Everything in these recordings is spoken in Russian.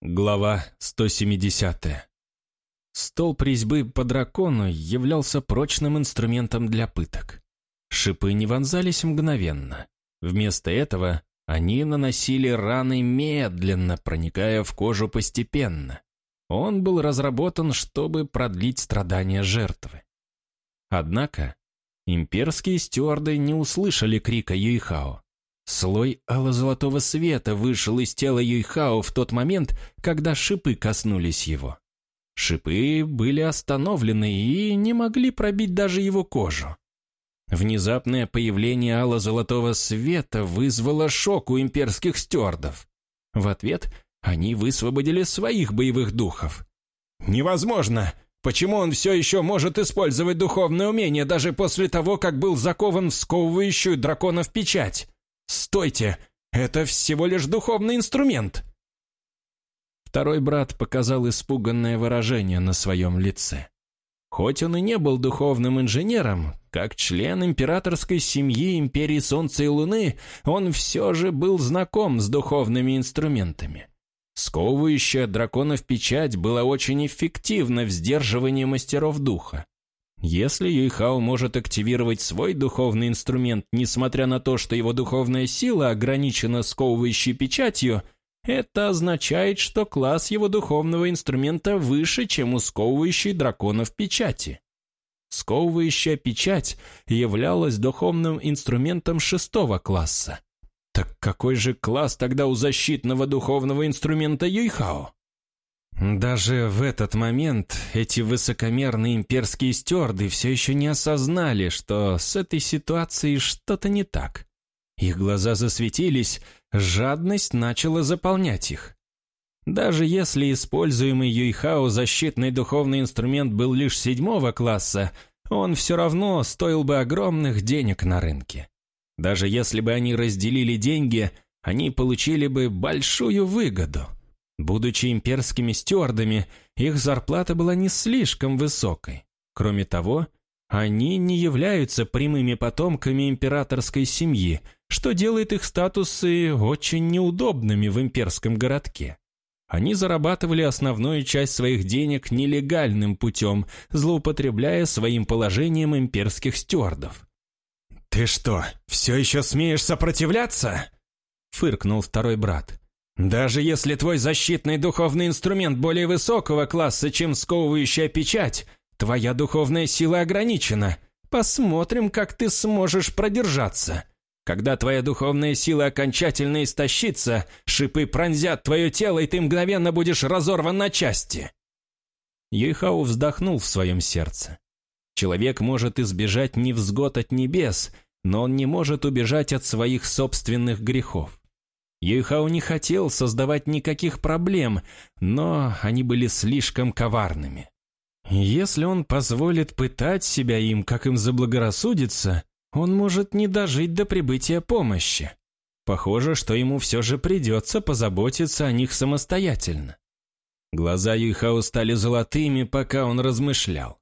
Глава 170. Стол резьбы по дракону являлся прочным инструментом для пыток. Шипы не вонзались мгновенно. Вместо этого они наносили раны медленно, проникая в кожу постепенно. Он был разработан, чтобы продлить страдания жертвы. Однако имперские стюарды не услышали крика Юйхао. Слой ало-золотого света вышел из тела Юйхао в тот момент, когда шипы коснулись его. Шипы были остановлены и не могли пробить даже его кожу. Внезапное появление ало-золотого света вызвало шок у имперских стюардов. В ответ они высвободили своих боевых духов. «Невозможно! Почему он все еще может использовать духовное умение даже после того, как был закован в сковывающую драконов печать?» «Стойте! Это всего лишь духовный инструмент!» Второй брат показал испуганное выражение на своем лице. Хоть он и не был духовным инженером, как член императорской семьи Империи Солнца и Луны, он все же был знаком с духовными инструментами. Сковывающая драконов печать была очень эффективна в сдерживании мастеров духа. Если Юйхао может активировать свой духовный инструмент, несмотря на то, что его духовная сила ограничена сковывающей печатью, это означает, что класс его духовного инструмента выше, чем у сковывающей драконов печати. Сковывающая печать являлась духовным инструментом шестого класса. Так какой же класс тогда у защитного духовного инструмента Юйхао? Даже в этот момент эти высокомерные имперские стюарды все еще не осознали, что с этой ситуацией что-то не так. Их глаза засветились, жадность начала заполнять их. Даже если используемый Юйхао защитный духовный инструмент был лишь седьмого класса, он все равно стоил бы огромных денег на рынке. Даже если бы они разделили деньги, они получили бы большую выгоду – Будучи имперскими стюардами, их зарплата была не слишком высокой. Кроме того, они не являются прямыми потомками императорской семьи, что делает их статусы очень неудобными в имперском городке. Они зарабатывали основную часть своих денег нелегальным путем, злоупотребляя своим положением имперских стюардов. «Ты что, все еще смеешь сопротивляться?» — фыркнул второй брат. Даже если твой защитный духовный инструмент более высокого класса, чем сковывающая печать, твоя духовная сила ограничена. Посмотрим, как ты сможешь продержаться. Когда твоя духовная сила окончательно истощится, шипы пронзят твое тело, и ты мгновенно будешь разорван на части. Юйхау вздохнул в своем сердце. Человек может избежать невзгод от небес, но он не может убежать от своих собственных грехов. Юйхао не хотел создавать никаких проблем, но они были слишком коварными. Если он позволит пытать себя им, как им заблагорассудится, он может не дожить до прибытия помощи. Похоже, что ему все же придется позаботиться о них самостоятельно. Глаза Юйхао стали золотыми, пока он размышлял.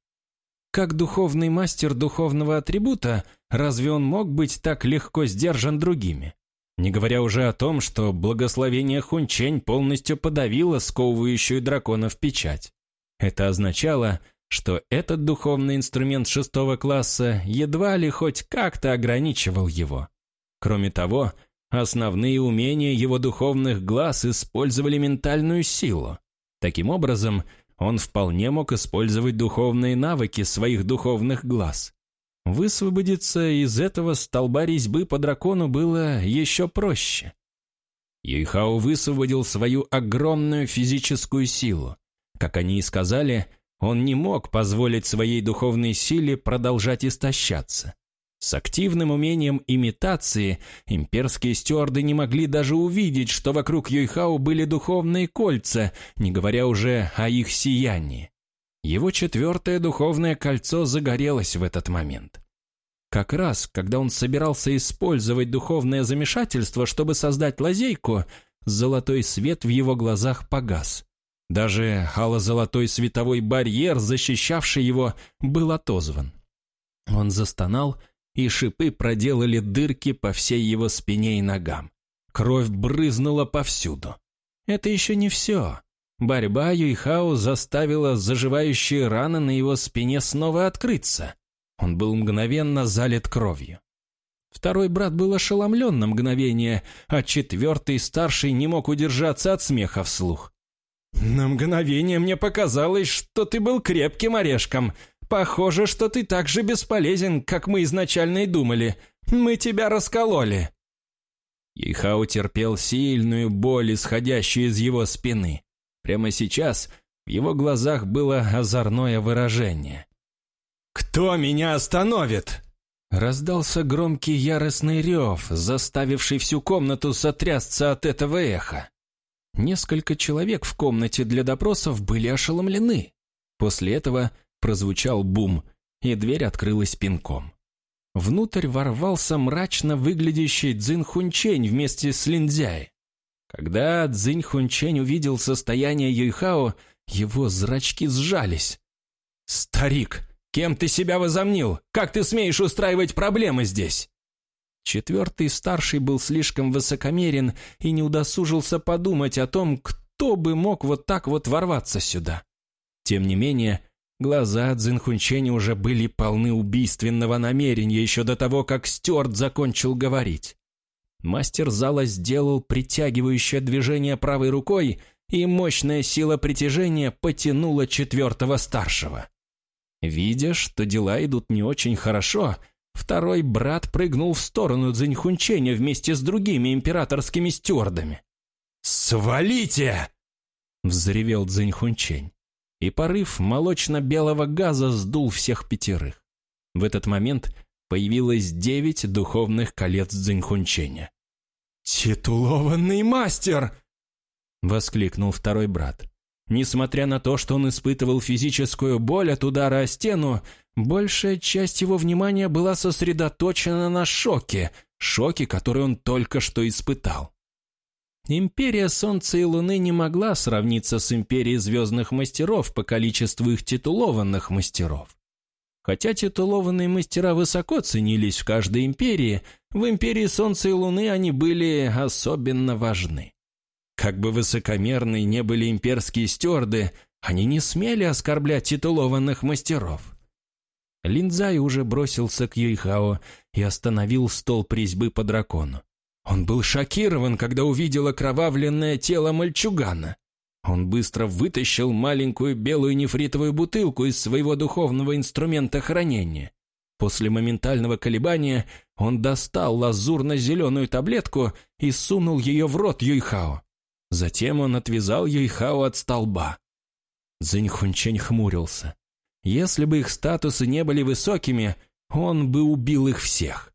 Как духовный мастер духовного атрибута, разве он мог быть так легко сдержан другими? Не говоря уже о том, что благословение Хунчень полностью подавило сковывающую драконов печать. Это означало, что этот духовный инструмент шестого класса едва ли хоть как-то ограничивал его. Кроме того, основные умения его духовных глаз использовали ментальную силу. Таким образом, он вполне мог использовать духовные навыки своих духовных глаз. Высвободиться из этого столба резьбы по дракону было еще проще. Юйхао высвободил свою огромную физическую силу. Как они и сказали, он не мог позволить своей духовной силе продолжать истощаться. С активным умением имитации имперские стюарды не могли даже увидеть, что вокруг Юйхао были духовные кольца, не говоря уже о их сиянии. Его четвертое духовное кольцо загорелось в этот момент. Как раз, когда он собирался использовать духовное замешательство, чтобы создать лазейку, золотой свет в его глазах погас. Даже ало-золотой световой барьер, защищавший его, был отозван. Он застонал, и шипы проделали дырки по всей его спине и ногам. Кровь брызнула повсюду. Это еще не все. Борьба Юйхао заставила заживающие раны на его спине снова открыться. Он был мгновенно залит кровью. Второй брат был ошеломлен на мгновение, а четвертый, старший, не мог удержаться от смеха вслух. «На мгновение мне показалось, что ты был крепким орешком. Похоже, что ты так же бесполезен, как мы изначально и думали. Мы тебя раскололи». Ихао терпел сильную боль, исходящую из его спины. Прямо сейчас в его глазах было озорное выражение. «Кто меня остановит?» Раздался громкий яростный рев, заставивший всю комнату сотрясться от этого эха. Несколько человек в комнате для допросов были ошеломлены. После этого прозвучал бум, и дверь открылась пинком. Внутрь ворвался мрачно выглядящий Цзин Хунчень вместе с Линдзяй. Когда Цзинь Хунчень увидел состояние Юйхао, его зрачки сжались. «Старик, Кем ты себя возомнил? Как ты смеешь устраивать проблемы здесь?» Четвертый старший был слишком высокомерен и не удосужился подумать о том, кто бы мог вот так вот ворваться сюда. Тем не менее, глаза Цзинхунчени уже были полны убийственного намерения еще до того, как Стюарт закончил говорить. Мастер зала сделал притягивающее движение правой рукой, и мощная сила притяжения потянула четвертого старшего. Видя, что дела идут не очень хорошо, второй брат прыгнул в сторону Цзиньхунченя вместе с другими императорскими стюардами. «Свалите!» — взревел Цзиньхунчень, и порыв молочно-белого газа сдул всех пятерых. В этот момент появилось девять духовных колец Цзиньхунченя. «Титулованный мастер!» — воскликнул второй брат. Несмотря на то, что он испытывал физическую боль от удара о стену, большая часть его внимания была сосредоточена на шоке, шоке, который он только что испытал. Империя Солнца и Луны не могла сравниться с Империей Звездных Мастеров по количеству их титулованных мастеров. Хотя титулованные мастера высоко ценились в каждой империи, в Империи Солнца и Луны они были особенно важны. Как бы высокомерны не были имперские стюарды, они не смели оскорблять титулованных мастеров. Линдзай уже бросился к Юйхао и остановил стол призьбы по дракону. Он был шокирован, когда увидел окровавленное тело мальчугана. Он быстро вытащил маленькую белую нефритовую бутылку из своего духовного инструмента хранения. После моментального колебания он достал лазурно-зеленую таблетку и сунул ее в рот Юйхао. Затем он отвязал Юйхао от столба. Цзиньхунчень хмурился. Если бы их статусы не были высокими, он бы убил их всех.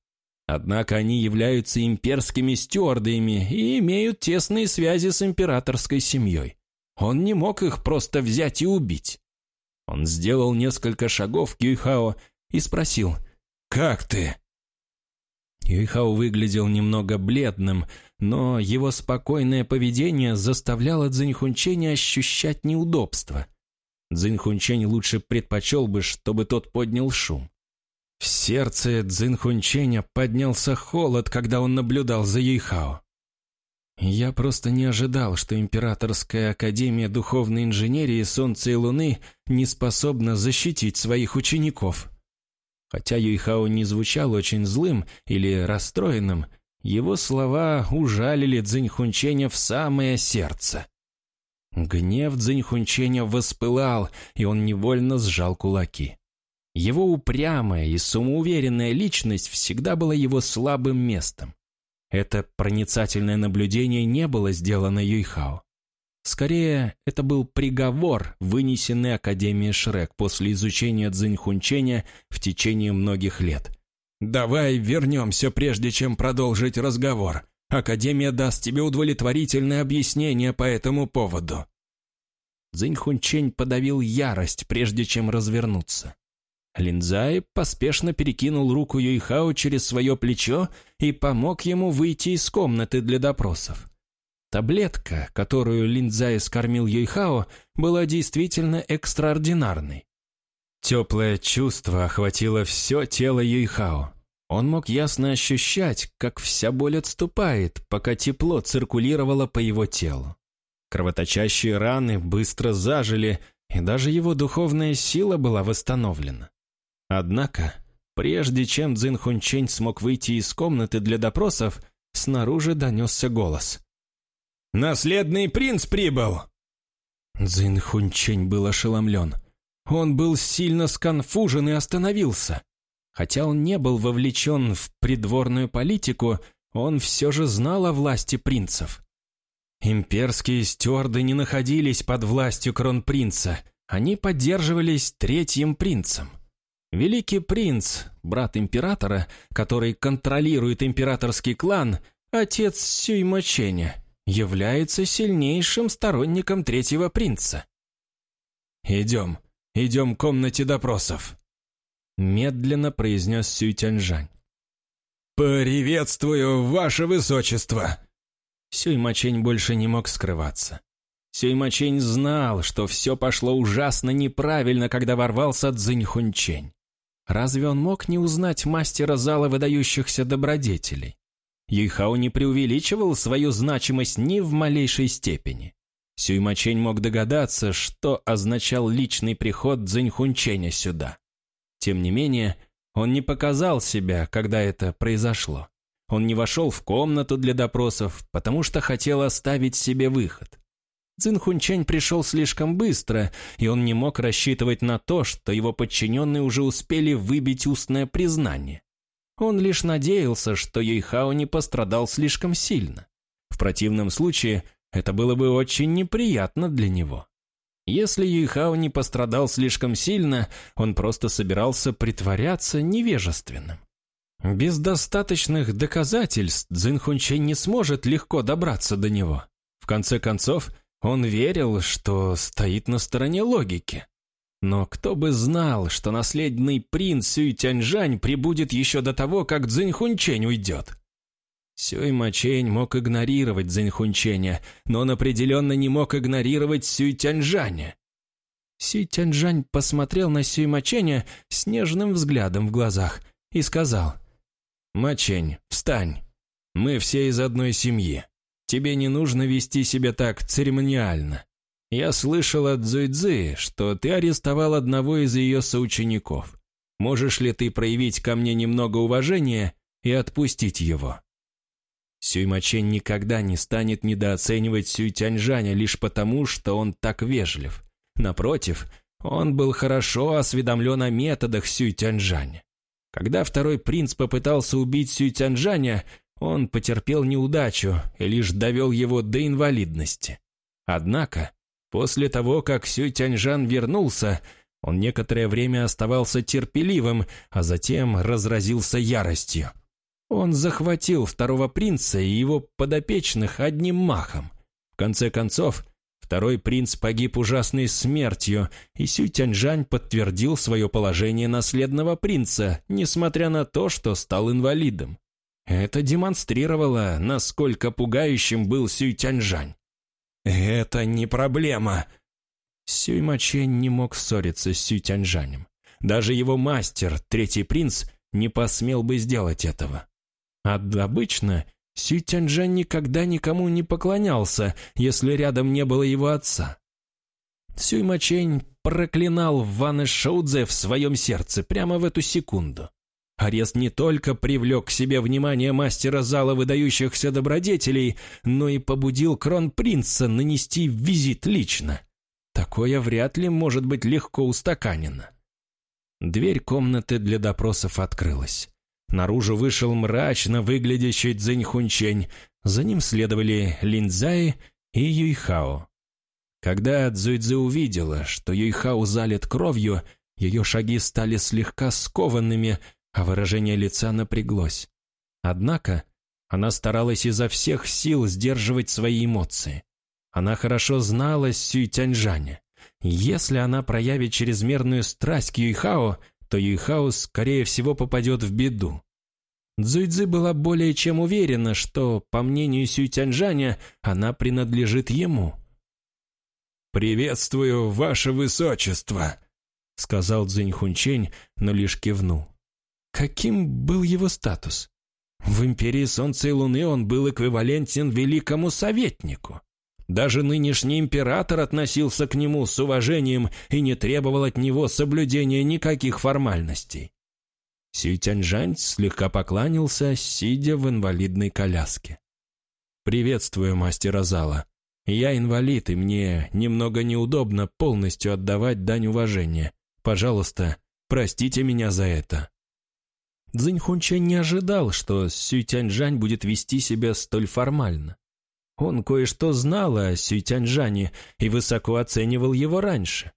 Однако они являются имперскими стюардами и имеют тесные связи с императорской семьей. Он не мог их просто взять и убить. Он сделал несколько шагов к Юйхао и спросил «Как ты?» Юйхао выглядел немного бледным, но его спокойное поведение заставляло Цзиньхунченя ощущать неудобство. Цзиньхунчень лучше предпочел бы, чтобы тот поднял шум. В сердце Цзиньхунченя поднялся холод, когда он наблюдал за Юйхао. Я просто не ожидал, что Императорская Академия Духовной Инженерии Солнца и Луны не способна защитить своих учеников. Хотя Юйхао не звучал очень злым или расстроенным, его слова ужалили Цзиньхунченя в самое сердце. Гнев Цзиньхунченя воспылал, и он невольно сжал кулаки. Его упрямая и самоуверенная личность всегда была его слабым местом. Это проницательное наблюдение не было сделано Юйхао. Скорее, это был приговор, вынесенный Академией Шрек после изучения Цзиньхунченя в течение многих лет. «Давай вернемся, прежде чем продолжить разговор. Академия даст тебе удовлетворительное объяснение по этому поводу». Цзиньхунчень подавил ярость, прежде чем развернуться. Линзай поспешно перекинул руку Юйхао через свое плечо и помог ему выйти из комнаты для допросов. Таблетка, которую Линдзай скормил Юйхао, была действительно экстраординарной. Теплое чувство охватило все тело Юйхао. Он мог ясно ощущать, как вся боль отступает, пока тепло циркулировало по его телу. Кровоточащие раны быстро зажили, и даже его духовная сила была восстановлена. Однако, прежде чем Цзин Хунчень смог выйти из комнаты для допросов, снаружи донесся голос. «Наследный принц прибыл!» Цзин Хунчень был ошеломлен. Он был сильно сконфужен и остановился. Хотя он не был вовлечен в придворную политику, он все же знал о власти принцев. Имперские стюарды не находились под властью кронпринца, они поддерживались третьим принцем. Великий принц, брат императора, который контролирует императорский клан, отец Сюймоченя, является сильнейшим сторонником третьего принца. «Идем, идем к комнате допросов», — медленно произнес Сюй Тяньжань. «Приветствую, ваше высочество!» Сюймачень больше не мог скрываться. Сюймачень знал, что все пошло ужасно неправильно, когда ворвался Цзиньхунчень. Разве он мог не узнать мастера зала выдающихся добродетелей? Юйхао не преувеличивал свою значимость ни в малейшей степени. Сюймачень мог догадаться, что означал личный приход Цзиньхунченя сюда. Тем не менее, он не показал себя, когда это произошло. Он не вошел в комнату для допросов, потому что хотел оставить себе выход. Цзин Хунчень пришел слишком быстро, и он не мог рассчитывать на то, что его подчиненные уже успели выбить устное признание. Он лишь надеялся, что Юйхао не пострадал слишком сильно. В противном случае это было бы очень неприятно для него. Если Юйхао не пострадал слишком сильно, он просто собирался притворяться невежественным. Без достаточных доказательств Цзинхунчень не сможет легко добраться до него. В конце концов, он верил, что стоит на стороне логики. Но кто бы знал, что наследный принц Сюй Тяньжань прибудет еще до того, как Цзиньхунчень уйдет. Сюй Мачень мог игнорировать Цзиньхунченя, но он определенно не мог игнорировать Сюй Тяньжаня. Сюй Тяньжань посмотрел на Сюй Маченя с нежным взглядом в глазах и сказал, «Мачень, встань. Мы все из одной семьи. Тебе не нужно вести себя так церемониально. Я слышал от Цзуйцзы, что ты арестовал одного из ее соучеников. Можешь ли ты проявить ко мне немного уважения и отпустить его?» Сюймачен никогда не станет недооценивать Сюй Тяньжаня лишь потому, что он так вежлив. Напротив, он был хорошо осведомлен о методах Сюй Тяньжаня. Когда второй принц попытался убить Сюй Тяньжаня, он потерпел неудачу и лишь довел его до инвалидности. Однако, После того, как Сюй Тяньжан вернулся, он некоторое время оставался терпеливым, а затем разразился яростью. Он захватил второго принца и его подопечных одним махом. В конце концов, второй принц погиб ужасной смертью, и Сюй Тяньжань подтвердил свое положение наследного принца, несмотря на то, что стал инвалидом. Это демонстрировало, насколько пугающим был Сюй Тяньжань. «Это не проблема!» Сюй Мачень не мог ссориться с Сюй Тяньжанем. Даже его мастер, третий принц, не посмел бы сделать этого. А обычно Сюй Тяньжань никогда никому не поклонялся, если рядом не было его отца. Сюй Мачень проклинал Ван Шоудзе в своем сердце прямо в эту секунду. Арест не только привлек к себе внимание мастера зала выдающихся добродетелей, но и побудил кронпринца нанести визит лично. Такое вряд ли может быть легко устаканено. Дверь комнаты для допросов открылась. Наружу вышел мрачно выглядящий Цзиньхунчень, за ним следовали Линдзай и Юйхао. Когда Цзуйцзы увидела, что Юйхао залит кровью, ее шаги стали слегка скованными, а выражение лица напряглось. Однако она старалась изо всех сил сдерживать свои эмоции. Она хорошо знала Сюй Тяньжаня. Если она проявит чрезмерную страсть к Юйхао, то Юйхао, скорее всего, попадет в беду. Цзуйцзы была более чем уверена, что, по мнению Сюй Тяньжаня, она принадлежит ему. «Приветствую, ваше высочество», — сказал Цзиньхунчень, но лишь кивнул. Каким был его статус? В империи Солнца и Луны он был эквивалентен великому советнику. Даже нынешний император относился к нему с уважением и не требовал от него соблюдения никаких формальностей. Сюй Тяньжань слегка покланялся, сидя в инвалидной коляске. «Приветствую мастера зала. Я инвалид, и мне немного неудобно полностью отдавать дань уважения. Пожалуйста, простите меня за это». Цзинь Хунчен не ожидал, что Сюй Тяньжань будет вести себя столь формально. Он кое-что знал о Сюйтяньжане и высоко оценивал его раньше.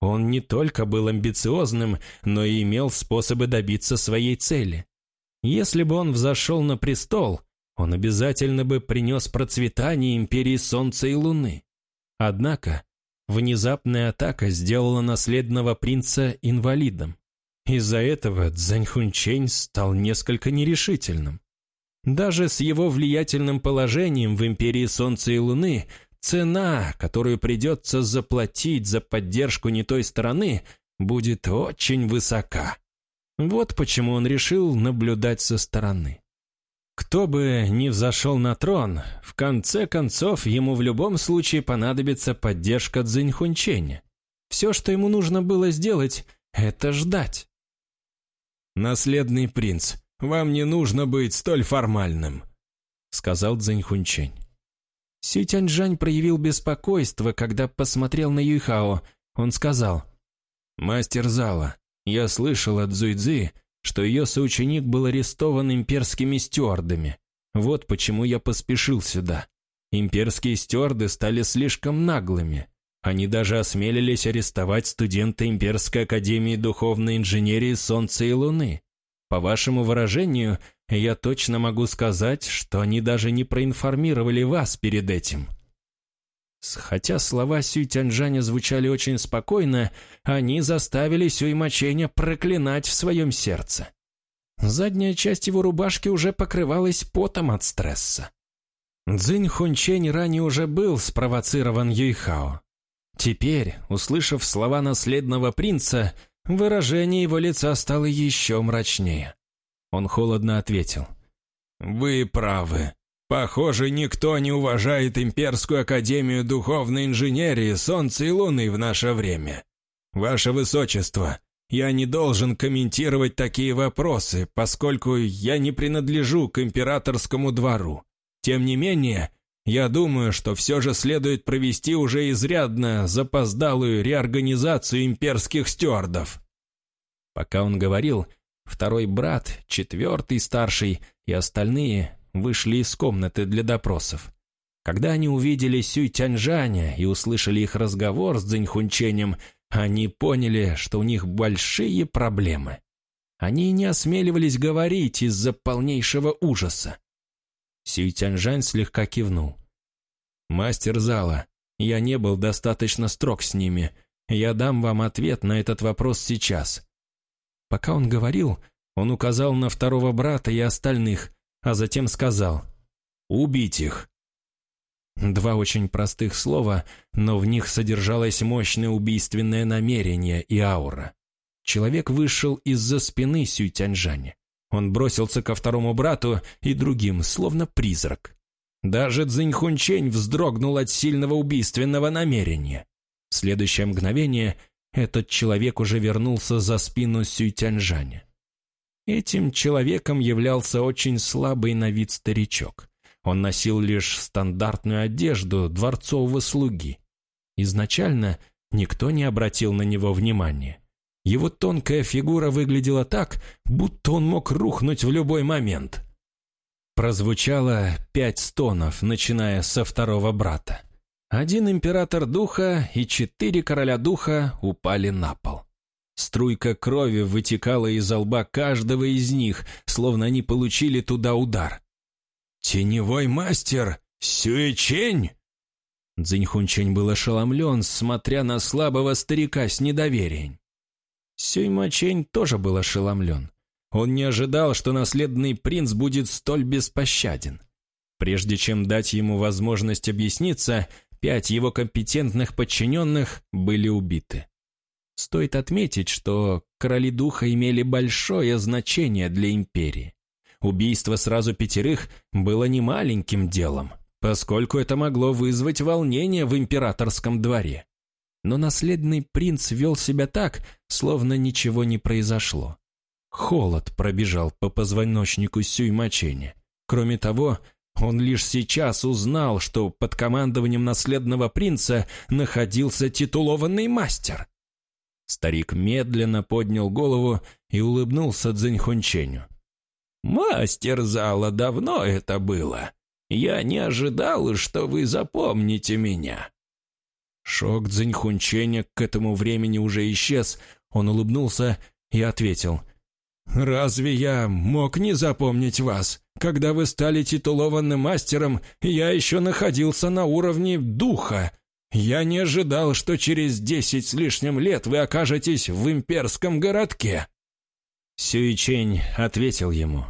Он не только был амбициозным, но и имел способы добиться своей цели. Если бы он взошел на престол, он обязательно бы принес процветание империи Солнца и Луны. Однако, внезапная атака сделала наследного принца инвалидом. Из-за этого Цзаньхунчень стал несколько нерешительным. Даже с его влиятельным положением в империи Солнца и Луны цена, которую придется заплатить за поддержку не той стороны, будет очень высока. Вот почему он решил наблюдать со стороны. Кто бы ни взошел на трон, в конце концов ему в любом случае понадобится поддержка Цзиньхунченя. Все, что ему нужно было сделать, это ждать. «Наследный принц, вам не нужно быть столь формальным», — сказал Цзэньхунчень. Си Тяньжань проявил беспокойство, когда посмотрел на Юйхао. Он сказал, «Мастер зала, я слышал от Зуйцзы, что ее соученик был арестован имперскими стюардами. Вот почему я поспешил сюда. Имперские стюарды стали слишком наглыми. Они даже осмелились арестовать студента Имперской академии духовной инженерии Солнца и Луны. По вашему выражению, я точно могу сказать, что они даже не проинформировали вас перед этим». Хотя слова Сюй Тяньжаня звучали очень спокойно, они заставили Сюй Маченя проклинать в своем сердце. Задняя часть его рубашки уже покрывалась потом от стресса. Цзинь Хунчень ранее уже был спровоцирован Юйхао. Теперь, услышав слова наследного принца, Выражение его лица стало еще мрачнее. Он холодно ответил. «Вы правы. Похоже, никто не уважает Имперскую Академию Духовной Инженерии Солнца и Луны в наше время. Ваше Высочество, я не должен комментировать такие вопросы, поскольку я не принадлежу к императорскому двору. Тем не менее, я думаю, что все же следует провести уже изрядно запоздалую реорганизацию имперских стюардов. Пока он говорил, второй брат, четвертый старший и остальные вышли из комнаты для допросов. Когда они увидели Сюй Тяньжаня и услышали их разговор с Цзиньхунченем, они поняли, что у них большие проблемы. Они не осмеливались говорить из-за полнейшего ужаса. Сюй Тяньжань слегка кивнул. «Мастер зала, я не был достаточно строг с ними. Я дам вам ответ на этот вопрос сейчас». Пока он говорил, он указал на второго брата и остальных, а затем сказал «Убить их». Два очень простых слова, но в них содержалось мощное убийственное намерение и аура. Человек вышел из-за спины Сюйтяньжаня. Он бросился ко второму брату и другим, словно призрак. Даже Цзиньхунчень вздрогнул от сильного убийственного намерения. В следующее мгновение этот человек уже вернулся за спину Сюйтяньжаня. Этим человеком являлся очень слабый на вид старичок. Он носил лишь стандартную одежду дворцового слуги. Изначально никто не обратил на него внимания. Его тонкая фигура выглядела так, будто он мог рухнуть в любой момент. Прозвучало пять стонов, начиная со второго брата. Один император духа и четыре короля духа упали на пол. Струйка крови вытекала из лба каждого из них, словно они получили туда удар. «Теневой мастер! Сюэчень!» Цзиньхунчень был ошеломлен, смотря на слабого старика с недоверием. Сюймачень тоже был ошеломлен. Он не ожидал, что наследный принц будет столь беспощаден. Прежде чем дать ему возможность объясниться, пять его компетентных подчиненных были убиты. Стоит отметить, что короли духа имели большое значение для империи. Убийство сразу пятерых было немаленьким делом. поскольку это могло вызвать волнение в императорском дворе. Но наследный принц вел себя так, словно ничего не произошло. Холод пробежал по позвоночнику Сюймачене. Кроме того, он лишь сейчас узнал, что под командованием наследного принца находился титулованный мастер. Старик медленно поднял голову и улыбнулся Цзиньхунченю. «Мастер зала, давно это было. Я не ожидал, что вы запомните меня». Шок Цзиньхунченя к этому времени уже исчез. Он улыбнулся и ответил. «Разве я мог не запомнить вас? Когда вы стали титулованным мастером, я еще находился на уровне духа. Я не ожидал, что через десять с лишним лет вы окажетесь в имперском городке». Сюичень ответил ему.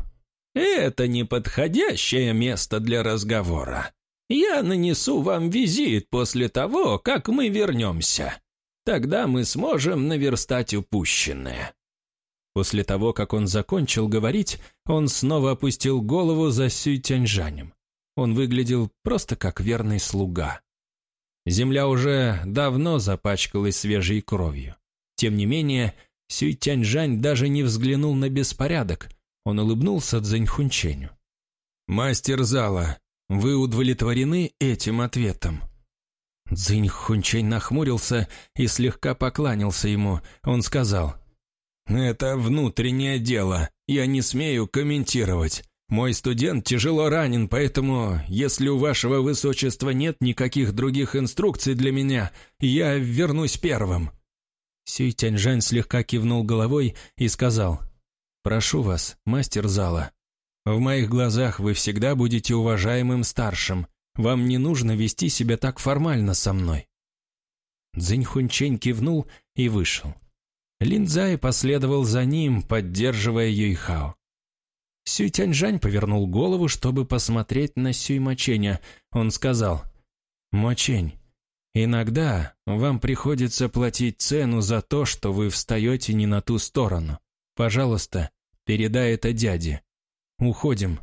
«Это неподходящее место для разговора. Я нанесу вам визит после того, как мы вернемся. Тогда мы сможем наверстать упущенное». После того, как он закончил говорить, он снова опустил голову за Сюй Тяньжанем. Он выглядел просто как верный слуга. Земля уже давно запачкалась свежей кровью. Тем не менее, Сюй Тяньжань даже не взглянул на беспорядок. Он улыбнулся Цзэньхунченю. «Мастер зала, вы удовлетворены этим ответом?» Цзиньхунчень нахмурился и слегка покланялся ему. Он сказал, «Это внутреннее дело. Я не смею комментировать. Мой студент тяжело ранен, поэтому, если у вашего высочества нет никаких других инструкций для меня, я вернусь первым». Сюй Тяньжань слегка кивнул головой и сказал, «Прошу вас, мастер зала. В моих глазах вы всегда будете уважаемым старшим. Вам не нужно вести себя так формально со мной». Цзиньхунчень кивнул и вышел. Линдзай последовал за ним, поддерживая Юйхао. Сюй Тяньжань повернул голову, чтобы посмотреть на Сюй Моченя. Он сказал, «Мочень, иногда вам приходится платить цену за то, что вы встаете не на ту сторону. Пожалуйста, передай это дяде. Уходим».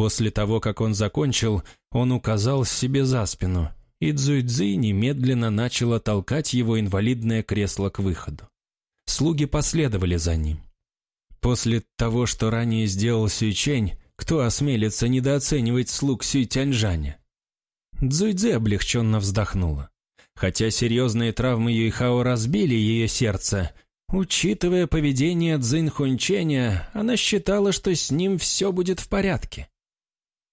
После того, как он закончил, он указал себе за спину – и Цзуйцзы немедленно начала толкать его инвалидное кресло к выходу. Слуги последовали за ним. После того, что ранее сделал Сюйчень, кто осмелится недооценивать слуг Сюйтяньжаня? Цзуйцзы облегченно вздохнула. Хотя серьезные травмы Юйхао разбили ее сердце, учитывая поведение Цзиньхунченя, она считала, что с ним все будет в порядке.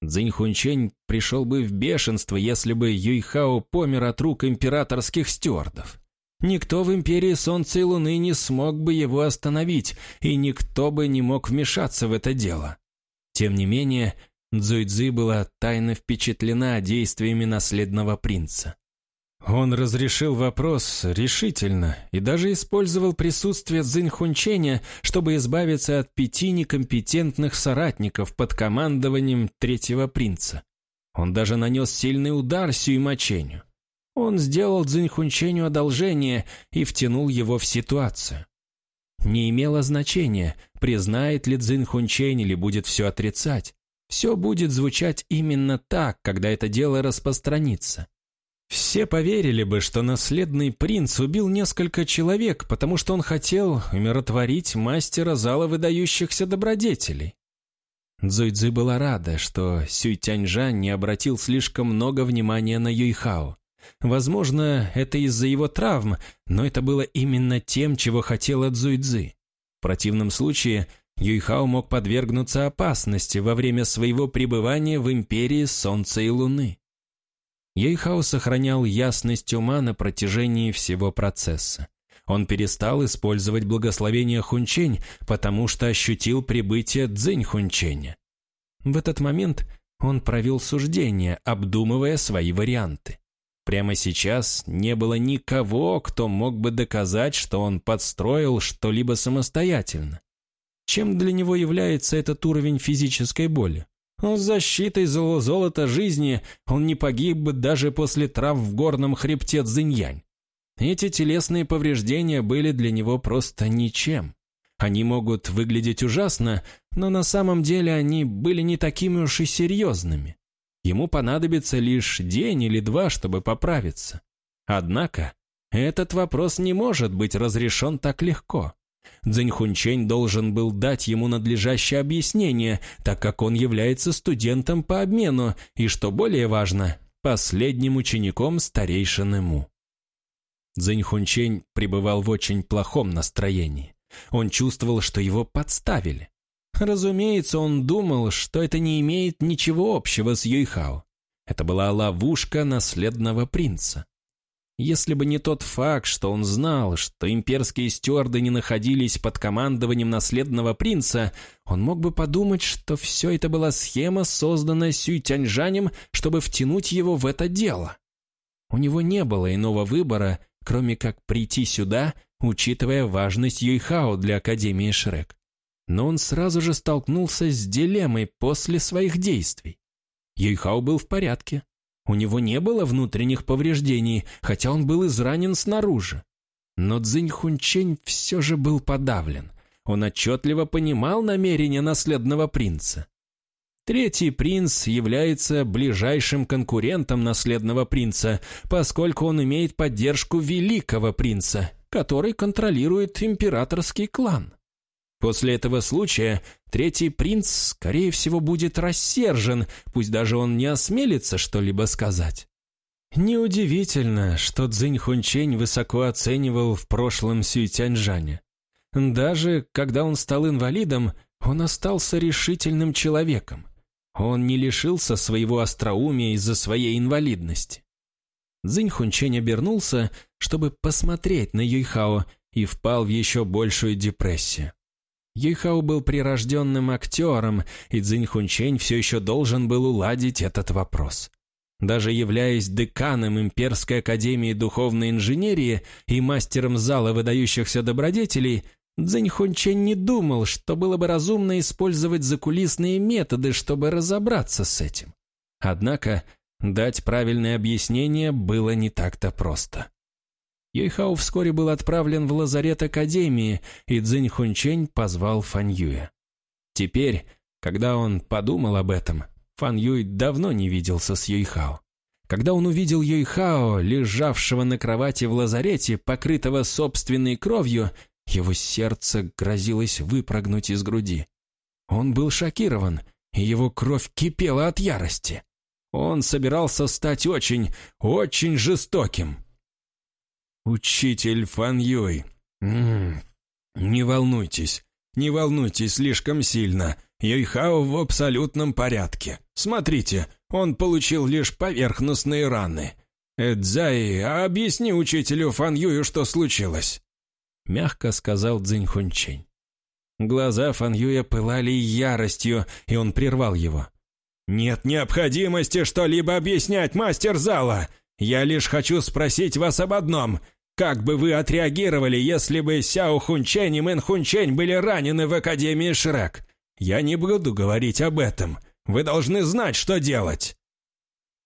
Цзинь Хунчень пришел бы в бешенство, если бы Юйхао помер от рук императорских стюардов. Никто в Империи Солнца и Луны не смог бы его остановить, и никто бы не мог вмешаться в это дело. Тем не менее, Цзуйцзы была тайно впечатлена действиями наследного принца. Он разрешил вопрос решительно и даже использовал присутствие Цзиньхунченя, чтобы избавиться от пяти некомпетентных соратников под командованием третьего принца. Он даже нанес сильный удар Сюймаченю. Он сделал Цзиньхунченю одолжение и втянул его в ситуацию. Не имело значения, признает ли Цзиньхунчень или будет все отрицать. Все будет звучать именно так, когда это дело распространится. Все поверили бы, что наследный принц убил несколько человек, потому что он хотел умиротворить мастера зала выдающихся добродетелей. Цзуйцзы была рада, что Сюй Тяньжан не обратил слишком много внимания на Юйхао. Возможно, это из-за его травм, но это было именно тем, чего хотела Цзуйцзы. В противном случае Юйхао мог подвергнуться опасности во время своего пребывания в Империи Солнца и Луны. Ейхао сохранял ясность ума на протяжении всего процесса. Он перестал использовать благословение Хунчень, потому что ощутил прибытие Цзинь Хунченя. В этот момент он провел суждение, обдумывая свои варианты. Прямо сейчас не было никого, кто мог бы доказать, что он подстроил что-либо самостоятельно. Чем для него является этот уровень физической боли? С защитой золота жизни он не погиб бы даже после трав в горном хребте Цзиньянь. Эти телесные повреждения были для него просто ничем. Они могут выглядеть ужасно, но на самом деле они были не такими уж и серьезными. Ему понадобится лишь день или два, чтобы поправиться. Однако, этот вопрос не может быть разрешен так легко. Цзиньхунчень должен был дать ему надлежащее объяснение, так как он является студентом по обмену и, что более важно, последним учеником старейшины Му. Цзиньхунчень пребывал в очень плохом настроении. Он чувствовал, что его подставили. Разумеется, он думал, что это не имеет ничего общего с Юйхао. Это была ловушка наследного принца. Если бы не тот факт, что он знал, что имперские стюарды не находились под командованием наследного принца, он мог бы подумать, что все это была схема, созданная Сюй Тяньжанем, чтобы втянуть его в это дело. У него не было иного выбора, кроме как прийти сюда, учитывая важность Юйхао для Академии Шрек. Но он сразу же столкнулся с дилеммой после своих действий. Юйхао был в порядке, у него не было внутренних повреждений, хотя он был изранен снаружи. Но Цзинь Хунчень все же был подавлен. Он отчетливо понимал намерения наследного принца. Третий принц является ближайшим конкурентом наследного принца, поскольку он имеет поддержку великого принца, который контролирует императорский клан. После этого случая третий принц, скорее всего, будет рассержен, пусть даже он не осмелится что-либо сказать. Неудивительно, что Цзинь Хунчень высоко оценивал в прошлом Сюйтяньжане. Даже когда он стал инвалидом, он остался решительным человеком. Он не лишился своего остроумия из-за своей инвалидности. Цзинь Хунчень обернулся, чтобы посмотреть на Юйхао, и впал в еще большую депрессию. Юйхао был прирожденным актером, и Цзинь Хунчень все еще должен был уладить этот вопрос. Даже являясь деканом Имперской Академии Духовной Инженерии и мастером зала выдающихся добродетелей, Цзинь Хунчень не думал, что было бы разумно использовать закулисные методы, чтобы разобраться с этим. Однако дать правильное объяснение было не так-то просто. Юйхао вскоре был отправлен в лазарет Академии, и Цзинь Хунчень позвал Фан Юя. Теперь, когда он подумал об этом, Фан Юй давно не виделся с Юйхао. Когда он увидел Юйхао, лежавшего на кровати в лазарете, покрытого собственной кровью, его сердце грозилось выпрыгнуть из груди. Он был шокирован, и его кровь кипела от ярости. Он собирался стать очень, очень жестоким. «Учитель Фан Юй. М не волнуйтесь, не волнуйтесь слишком сильно. Юйхао в абсолютном порядке. Смотрите, он получил лишь поверхностные раны. Эдзай, объясни учителю Фан Юю, что случилось», — мягко сказал Цзинь Хунчень. Глаза Фан Юя пылали яростью, и он прервал его. «Нет необходимости что-либо объяснять, мастер зала! Я лишь хочу спросить вас об одном. Как бы вы отреагировали, если бы Сяо Хунчень и Мэн Хунчень были ранены в Академии Шрек? Я не буду говорить об этом. Вы должны знать, что делать!»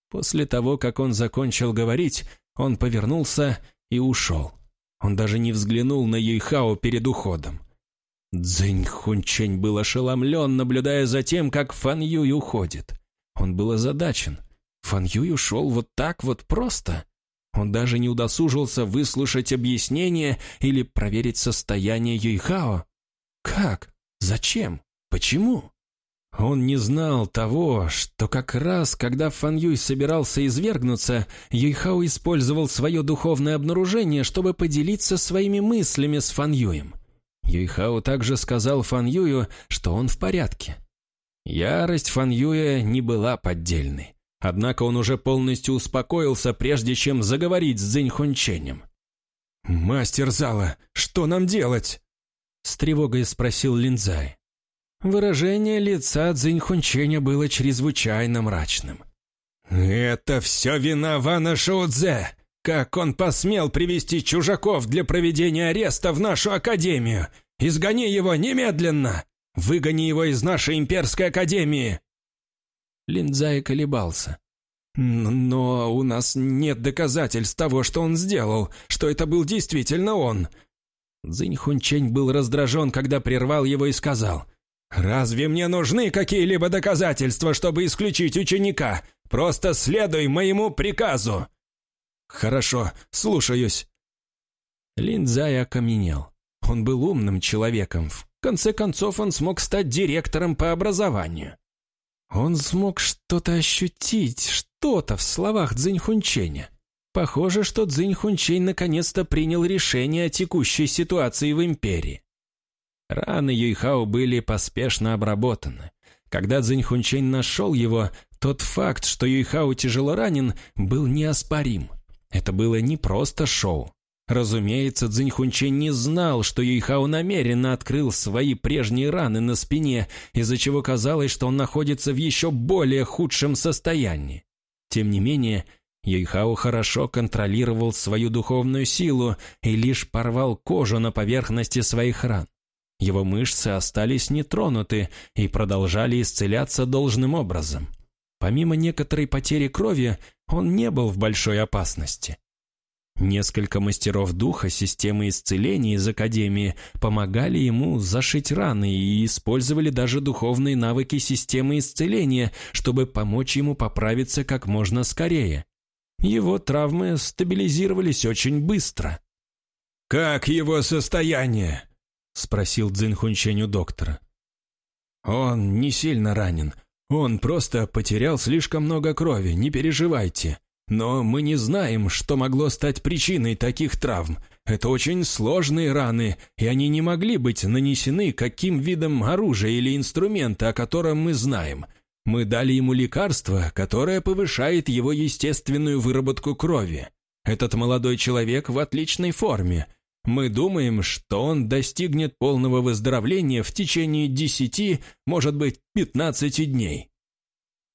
После того, как он закончил говорить, он повернулся и ушел. Он даже не взглянул на Юйхао перед уходом. Цзинь Хунчень был ошеломлен, наблюдая за тем, как Фан Юй уходит. Он был озадачен. Фан Юй ушел вот так вот просто. Он даже не удосужился выслушать объяснение или проверить состояние Юйхао. Как? Зачем? Почему? Он не знал того, что как раз, когда Фан Юй собирался извергнуться, Юйхао использовал свое духовное обнаружение, чтобы поделиться своими мыслями с Фан Юем. Юйхао также сказал Фан Юю, что он в порядке. Ярость Фан Юя не была поддельной. Однако он уже полностью успокоился, прежде чем заговорить с Цзиньхунченем. «Мастер зала, что нам делать?» С тревогой спросил Линзай. Выражение лица Цзиньхунченя было чрезвычайно мрачным. «Это все вина Вана Шоудзе! Как он посмел привести чужаков для проведения ареста в нашу академию? Изгони его немедленно! Выгони его из нашей имперской академии!» Линдзай колебался. «Но у нас нет доказательств того, что он сделал, что это был действительно он». Цзинь Хунчень был раздражен, когда прервал его и сказал, «Разве мне нужны какие-либо доказательства, чтобы исключить ученика? Просто следуй моему приказу!» «Хорошо, слушаюсь». Линдзай окаменел. Он был умным человеком. В конце концов, он смог стать директором по образованию. Он смог что-то ощутить, что-то в словах Цзиньхунченя. Похоже, что Цзиньхунчень наконец-то принял решение о текущей ситуации в империи. Раны Юйхао были поспешно обработаны. Когда Цзиньхунчень нашел его, тот факт, что Юйхао тяжело ранен, был неоспорим. Это было не просто шоу. Разумеется, Цзиньхунчень не знал, что Юйхао намеренно открыл свои прежние раны на спине, из-за чего казалось, что он находится в еще более худшем состоянии. Тем не менее, Юйхао хорошо контролировал свою духовную силу и лишь порвал кожу на поверхности своих ран. Его мышцы остались нетронуты и продолжали исцеляться должным образом. Помимо некоторой потери крови, он не был в большой опасности. Несколько мастеров духа системы исцеления из Академии помогали ему зашить раны и использовали даже духовные навыки системы исцеления, чтобы помочь ему поправиться как можно скорее. Его травмы стабилизировались очень быстро. «Как его состояние?» — спросил Цзин доктора. «Он не сильно ранен. Он просто потерял слишком много крови, не переживайте. Но мы не знаем, что могло стать причиной таких травм. Это очень сложные раны, и они не могли быть нанесены каким видом оружия или инструмента, о котором мы знаем. Мы дали ему лекарство, которое повышает его естественную выработку крови. Этот молодой человек в отличной форме. Мы думаем, что он достигнет полного выздоровления в течение десяти, может быть, пятнадцати дней».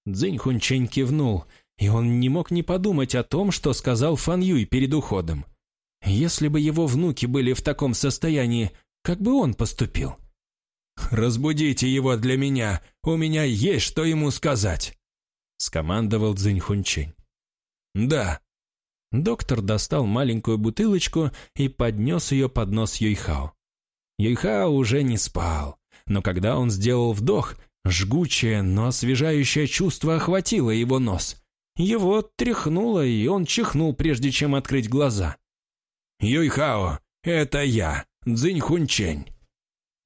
Цзинь Хунчень кивнул – и он не мог не подумать о том, что сказал Фан Юй перед уходом. Если бы его внуки были в таком состоянии, как бы он поступил? «Разбудите его для меня, у меня есть что ему сказать», — скомандовал Цзинь Хунчень. «Да». Доктор достал маленькую бутылочку и поднес ее под нос Юйхао. Юйхао уже не спал, но когда он сделал вдох, жгучее, но освежающее чувство охватило его нос. Его тряхнуло, и он чихнул, прежде чем открыть глаза. «Юйхао, это я, Цзиньхунчень».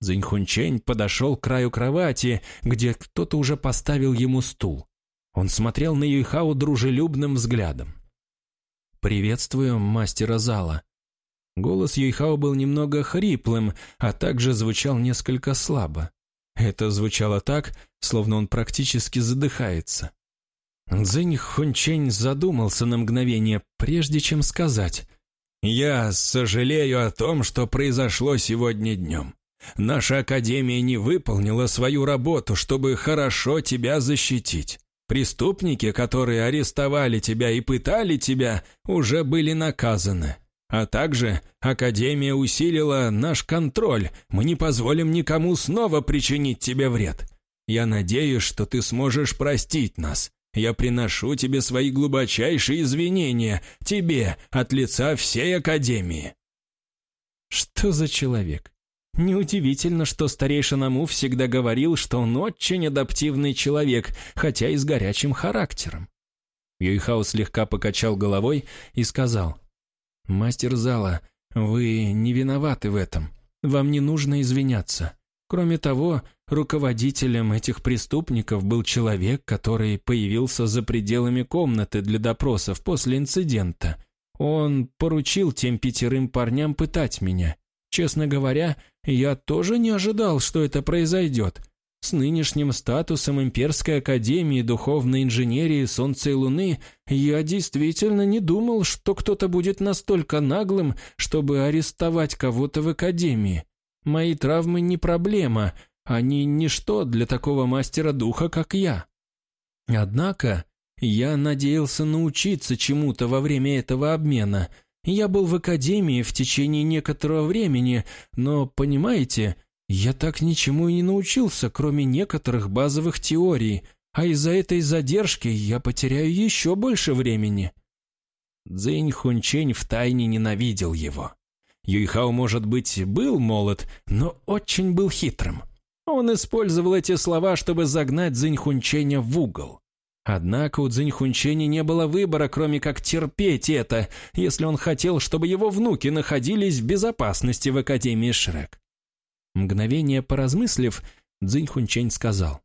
Цзиньхунчень подошел к краю кровати, где кто-то уже поставил ему стул. Он смотрел на Юйхао дружелюбным взглядом. «Приветствую, мастера зала». Голос Юйхао был немного хриплым, а также звучал несколько слабо. Это звучало так, словно он практически задыхается. Цзинь Хунчень задумался на мгновение, прежде чем сказать. «Я сожалею о том, что произошло сегодня днем. Наша Академия не выполнила свою работу, чтобы хорошо тебя защитить. Преступники, которые арестовали тебя и пытали тебя, уже были наказаны. А также Академия усилила наш контроль, мы не позволим никому снова причинить тебе вред. Я надеюсь, что ты сможешь простить нас. Я приношу тебе свои глубочайшие извинения, тебе, от лица всей Академии». Что за человек? Неудивительно, что старейшина Му всегда говорил, что он очень адаптивный человек, хотя и с горячим характером. Юйхао слегка покачал головой и сказал, «Мастер зала, вы не виноваты в этом. Вам не нужно извиняться. Кроме того, руководителем этих преступников был человек, который появился за пределами комнаты для допросов после инцидента. Он поручил тем пятерым парням пытать меня. Честно говоря, я тоже не ожидал, что это произойдет. С нынешним статусом Имперской Академии Духовной Инженерии Солнца и Луны я действительно не думал, что кто-то будет настолько наглым, чтобы арестовать кого-то в Академии. Мои травмы не проблема, они ничто для такого мастера духа, как я. Однако я надеялся научиться чему-то во время этого обмена. Я был в академии в течение некоторого времени, но, понимаете, я так ничему и не научился, кроме некоторых базовых теорий, а из-за этой задержки я потеряю еще больше времени. Цзинь Хунчень втайне ненавидел его. Юйхао, может быть, был молод, но очень был хитрым. Он использовал эти слова, чтобы загнать Цзиньхунченя в угол. Однако у Цзиньхунчени не было выбора, кроме как терпеть это, если он хотел, чтобы его внуки находились в безопасности в Академии Шрек. Мгновение поразмыслив, Цзиньхунчень сказал.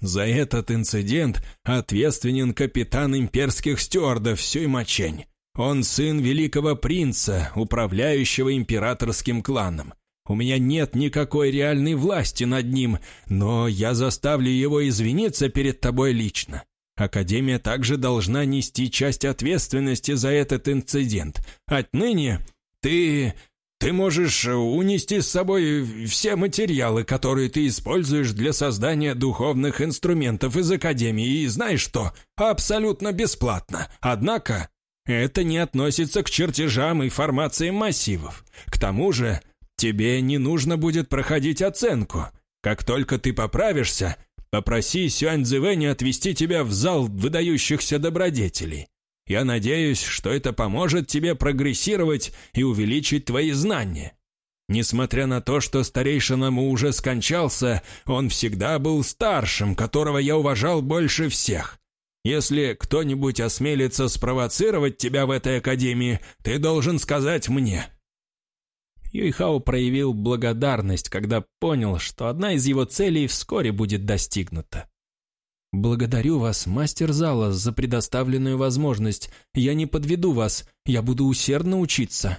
«За этот инцидент ответственен капитан имперских стюардов Сюймачень. Он сын великого принца, управляющего императорским кланом. У меня нет никакой реальной власти над ним, но я заставлю его извиниться перед тобой лично. Академия также должна нести часть ответственности за этот инцидент. Отныне ты... ты можешь унести с собой все материалы, которые ты используешь для создания духовных инструментов из Академии, и знаешь что? Абсолютно бесплатно. Однако это не относится к чертежам и формациям массивов. К тому же Тебе не нужно будет проходить оценку. Как только ты поправишься, попроси Сюань Цзэвэня отвести тебя в зал выдающихся добродетелей. Я надеюсь, что это поможет тебе прогрессировать и увеличить твои знания. Несмотря на то, что старейшина Му уже скончался, он всегда был старшим, которого я уважал больше всех. Если кто-нибудь осмелится спровоцировать тебя в этой академии, ты должен сказать мне. Юйхао проявил благодарность, когда понял, что одна из его целей вскоре будет достигнута. «Благодарю вас, мастер зала, за предоставленную возможность. Я не подведу вас, я буду усердно учиться».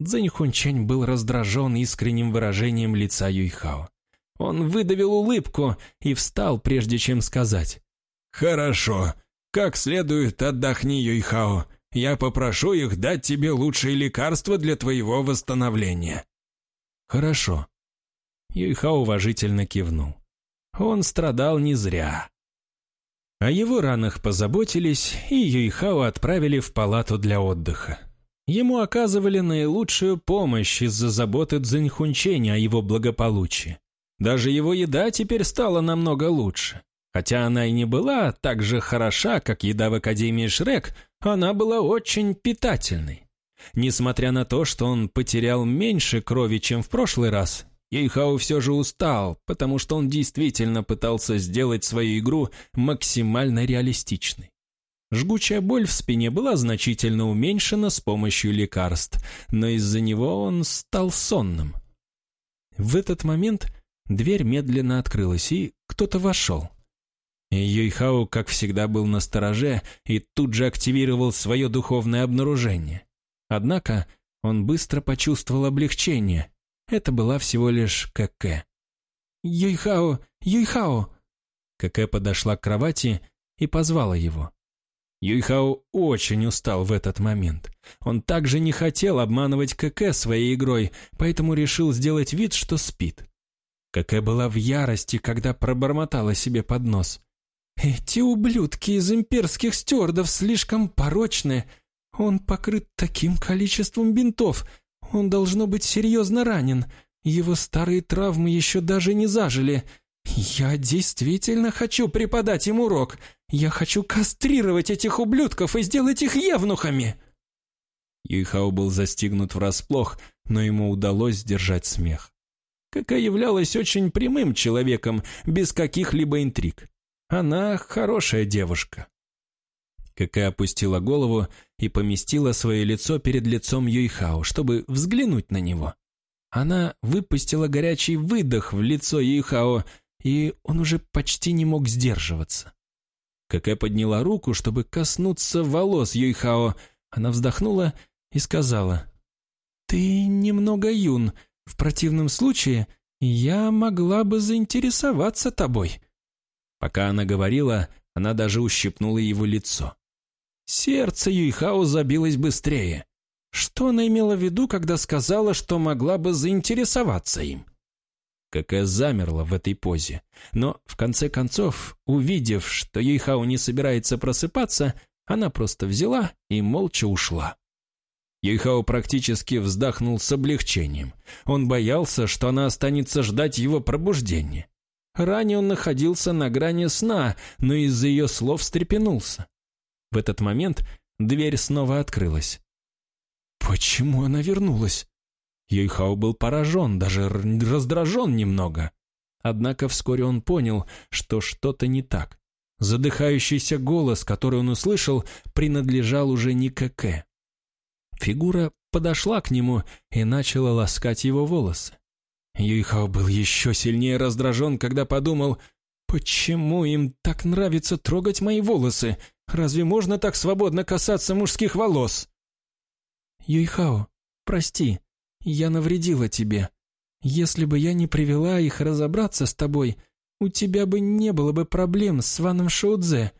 Цзэнь Хунчэнь был раздражен искренним выражением лица Юйхао. Он выдавил улыбку и встал, прежде чем сказать. «Хорошо. Как следует отдохни, Юйхао. Я попрошу их дать тебе лучшие лекарства для твоего восстановления». «Хорошо». Юйха уважительно кивнул. Он страдал не зря. О его ранах позаботились, и Юйхао отправили в палату для отдыха. Ему оказывали наилучшую помощь из-за заботы Цзиньхунченя о его благополучии. Даже его еда теперь стала намного лучше. Хотя она и не была так же хороша, как еда в Академии Шрек, она была очень питательной. Несмотря на то, что он потерял меньше крови, чем в прошлый раз, Ейхау все же устал, потому что он действительно пытался сделать свою игру максимально реалистичной. Жгучая боль в спине была значительно уменьшена с помощью лекарств, но из-за него он стал сонным. В этот момент дверь медленно открылась, и кто-то вошел. Юйхао, как всегда, был на стороже и тут же активировал свое духовное обнаружение. Однако он быстро почувствовал облегчение. Это была всего лишь КК. «Юйхао! Юйхао!» КК подошла к кровати и позвала его. Юйхао очень устал в этот момент. Он также не хотел обманывать КК своей игрой, поэтому решил сделать вид, что спит. КК была в ярости, когда пробормотала себе под нос. Эти ублюдки из имперских стюардов слишком порочны. Он покрыт таким количеством бинтов. Он должно быть серьезно ранен. Его старые травмы еще даже не зажили. Я действительно хочу преподать им урок. Я хочу кастрировать этих ублюдков и сделать их евнухами. Юйхао был застигнут врасплох, но ему удалось сдержать смех. Какая являлась очень прямым человеком, без каких-либо интриг. Она хорошая девушка». Какэ опустила голову и поместила свое лицо перед лицом Юйхао, чтобы взглянуть на него. Она выпустила горячий выдох в лицо Юйхао, и он уже почти не мог сдерживаться. Какэ подняла руку, чтобы коснуться волос Юйхао. Она вздохнула и сказала, «Ты немного юн. В противном случае я могла бы заинтересоваться тобой». Пока она говорила, она даже ущипнула его лицо. Сердце Юйхао забилось быстрее. Что она имела в виду, когда сказала, что могла бы заинтересоваться им? Какая замерла в этой позе. Но, в конце концов, увидев, что Юйхао не собирается просыпаться, она просто взяла и молча ушла. Юйхао практически вздохнул с облегчением. Он боялся, что она останется ждать его пробуждения. Ранее он находился на грани сна, но из-за ее слов встрепенулся. В этот момент дверь снова открылась. Почему она вернулась? Юйхао был поражен, даже раздражен немного. Однако вскоре он понял, что что-то не так. Задыхающийся голос, который он услышал, принадлежал уже не КК. Фигура подошла к нему и начала ласкать его волосы. Юйхао был еще сильнее раздражен, когда подумал, «Почему им так нравится трогать мои волосы? Разве можно так свободно касаться мужских волос?» «Юйхао, прости, я навредила тебе. Если бы я не привела их разобраться с тобой, у тебя бы не было бы проблем с Ваном Шоудзе.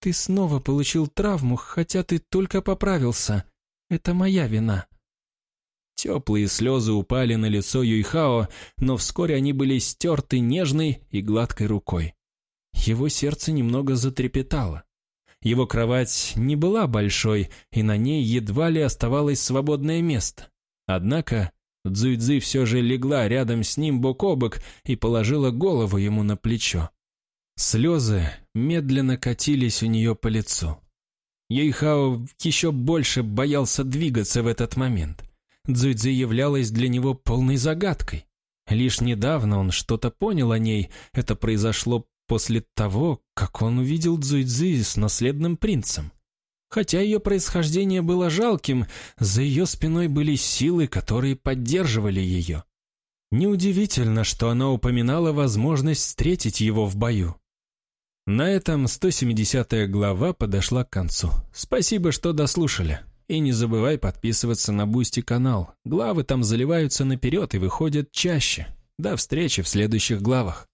Ты снова получил травму, хотя ты только поправился. Это моя вина». Теплые слезы упали на лицо Юйхао, но вскоре они были стерты нежной и гладкой рукой. Его сердце немного затрепетало. Его кровать не была большой, и на ней едва ли оставалось свободное место. Однако Цзуйцзы все же легла рядом с ним бок о бок и положила голову ему на плечо. Слезы медленно катились у нее по лицу. Ейхао еще больше боялся двигаться в этот момент. Цзуйцзы являлась для него полной загадкой. Лишь недавно он что-то понял о ней, это произошло после того, как он увидел Цзуйцзы с наследным принцем. Хотя ее происхождение было жалким, за ее спиной были силы, которые поддерживали ее. Неудивительно, что она упоминала возможность встретить его в бою. На этом 170 глава подошла к концу. Спасибо, что дослушали. И не забывай подписываться на Boosty канал. Главы там заливаются наперед и выходят чаще. До встречи в следующих главах.